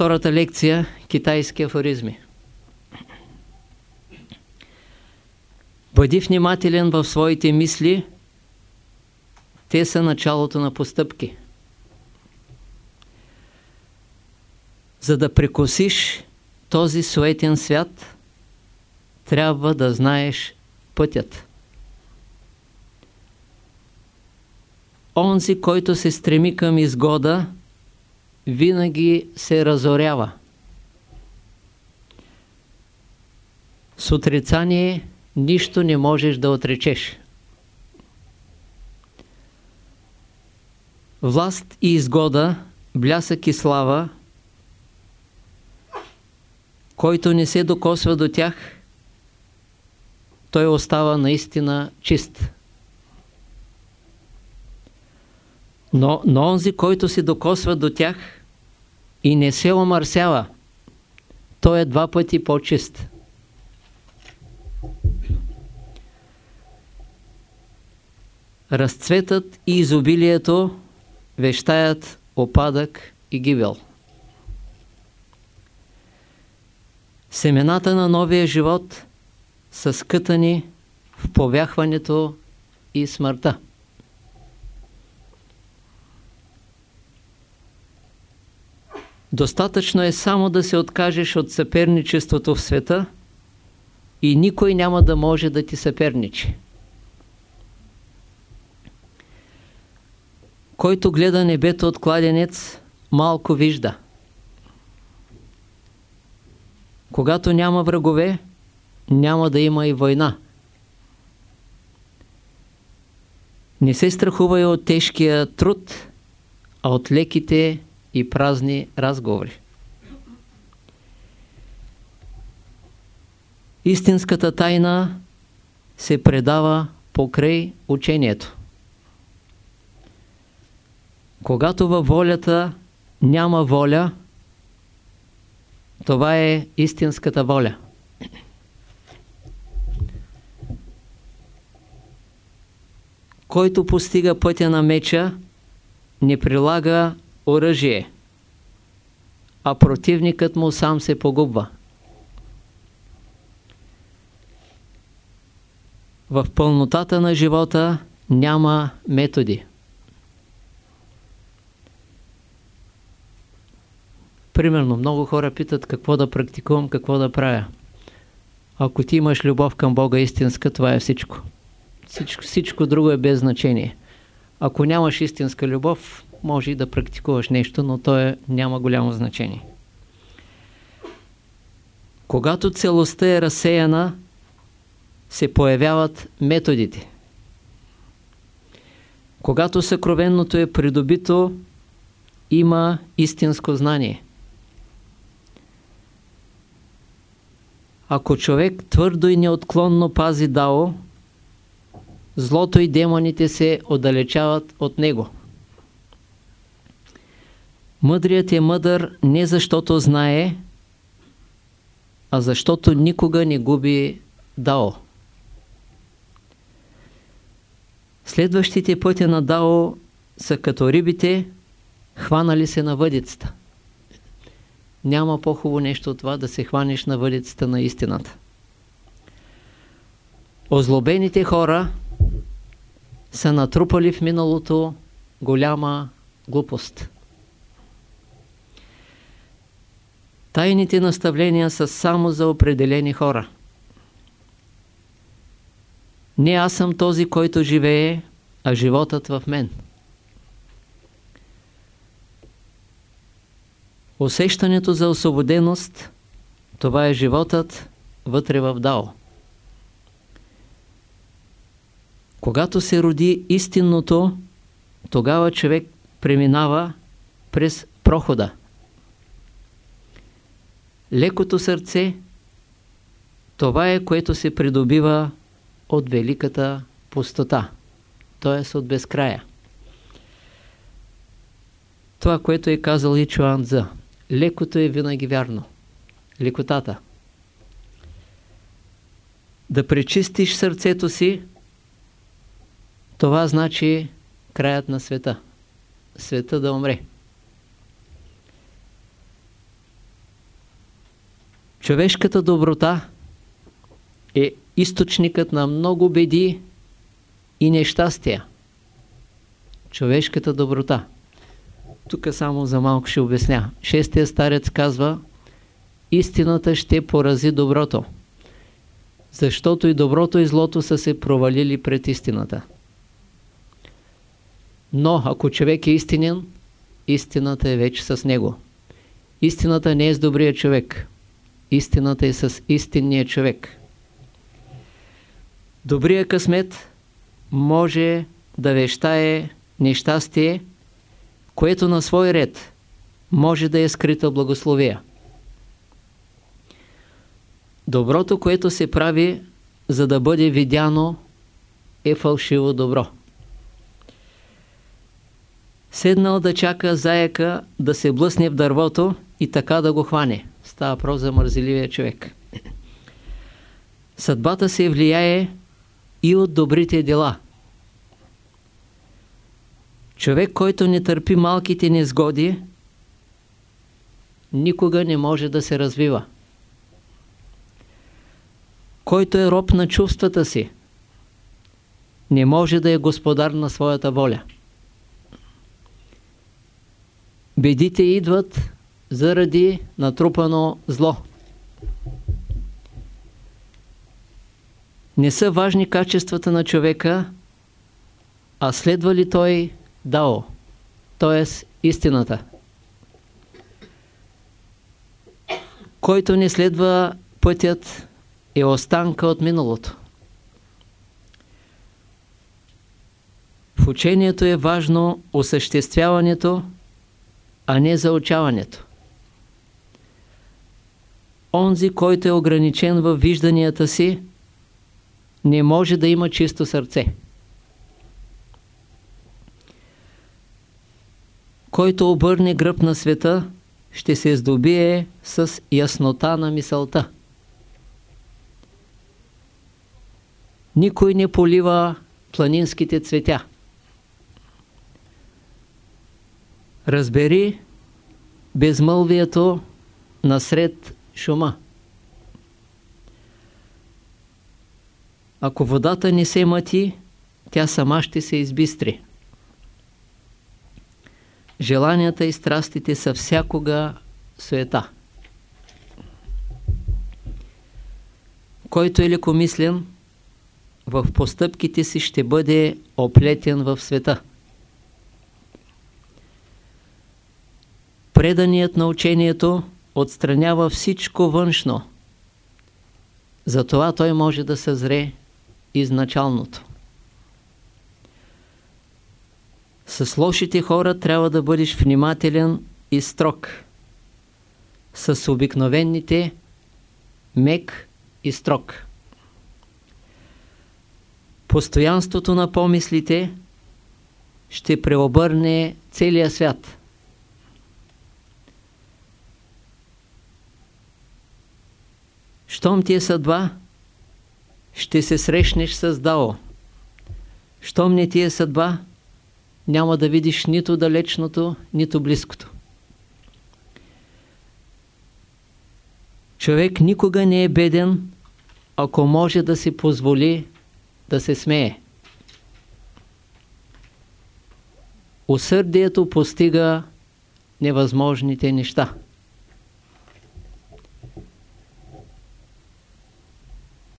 Втората лекция – китайски афоризми. Бъди внимателен в своите мисли, те са началото на постъпки. За да прекосиш този суетен свят, трябва да знаеш пътят. Онзи, който се стреми към изгода, винаги се разорява. С отрицание нищо не можеш да отречеш. Власт и изгода, блясък и слава, който не се докосва до тях, той остава наистина чист. Но, но онзи, който се докосва до тях и не се омърсява, той е два пъти по-чист. Разцветът и изобилието вещаят опадък и гибел. Семената на новия живот са скътани в повяхването и смъртта. Достатъчно е само да се откажеш от съперничеството в света и никой няма да може да ти съперничи. Който гледа небето от кладенец, малко вижда. Когато няма врагове, няма да има и война. Не се страхувай от тежкия труд, а от леките и празни разговори. Истинската тайна се предава покрай учението. Когато във волята няма воля, това е истинската воля. Който постига пътя на меча, не прилага оръжие, а противникът му сам се погубва. В пълнотата на живота няма методи. Примерно, много хора питат какво да практикувам, какво да правя. Ако ти имаш любов към Бога истинска, това е всичко. Всичко, всичко друго е без значение. Ако нямаш истинска любов, може и да практикуваш нещо, но то е, няма голямо значение. Когато целостта е разсеяна, се появяват методите. Когато съкровенното е придобито, има истинско знание. Ако човек твърдо и неотклонно пази дао, злото и демоните се отдалечават от него. Мъдрият е мъдър не защото знае, а защото никога не губи дао. Следващите пътя на дао са като рибите, хванали се на въдицата. Няма по-хубаво нещо от това да се хванеш на въдицата на истината. Озлобените хора са натрупали в миналото голяма глупост. Тайните наставления са само за определени хора. Не аз съм този, който живее, а животът в мен. Усещането за освободеност, това е животът вътре в Дао. Когато се роди истинното, тогава човек преминава през прохода. Лекото сърце, това е което се придобива от великата пустота, т.е. от безкрая. Това, което е казал и Чуан Цзъ. Лекото е винаги вярно. Лекотата. Да пречистиш сърцето си, това значи краят на света. Света да умре. Човешката доброта е източникът на много беди и нещастия. Човешката доброта. Тук само за малко ще обясня. Шестия старец казва истината ще порази доброто. Защото и доброто и злото са се провалили пред истината. Но ако човек е истинен, истината е вече с него. Истината не е с добрия човек. Истината е с истинния човек. Добрия късмет може да вещае нещастие, което на свой ред може да е скрита благословия. Доброто, което се прави, за да бъде видяно, е фалшиво добро. Седнал да чака заека да се блъсне в дървото и така да го хване. Става въпрос за мързеливия човек. Съдбата се влияе и от добрите дела. Човек, който не търпи малките незгоди, никога не може да се развива. Който е роб на чувствата си, не може да е господар на своята воля. Бедите идват заради натрупано зло. Не са важни качествата на човека, а следва ли той дао, т.е. истината. Който не следва пътят е останка от миналото. В учението е важно осъществяването, а не заучаването. Онзи, който е ограничен във вижданията си, не може да има чисто сърце. Който обърне гръб на света, ще се здобие с яснота на мисълта. Никой не полива планинските цветя. Разбери безмълвието насред шума. Ако водата не се мъти, тя сама ще се избистри. Желанията и страстите са всякога суета. Който е лекомислен, в постъпките си ще бъде оплетен в света. Преданият на учението отстранява всичко външно. Затова той може да съзре изначалното. С лошите хора трябва да бъдеш внимателен и строг. С обикновените мек и строг. Постоянството на помислите ще преобърне целия свят. Щом ти е съдба, ще се срещнеш с Дао. Щом не ти е съдба, няма да видиш нито далечното, нито близкото. Човек никога не е беден, ако може да си позволи да се смее. Усърдието постига невъзможните неща.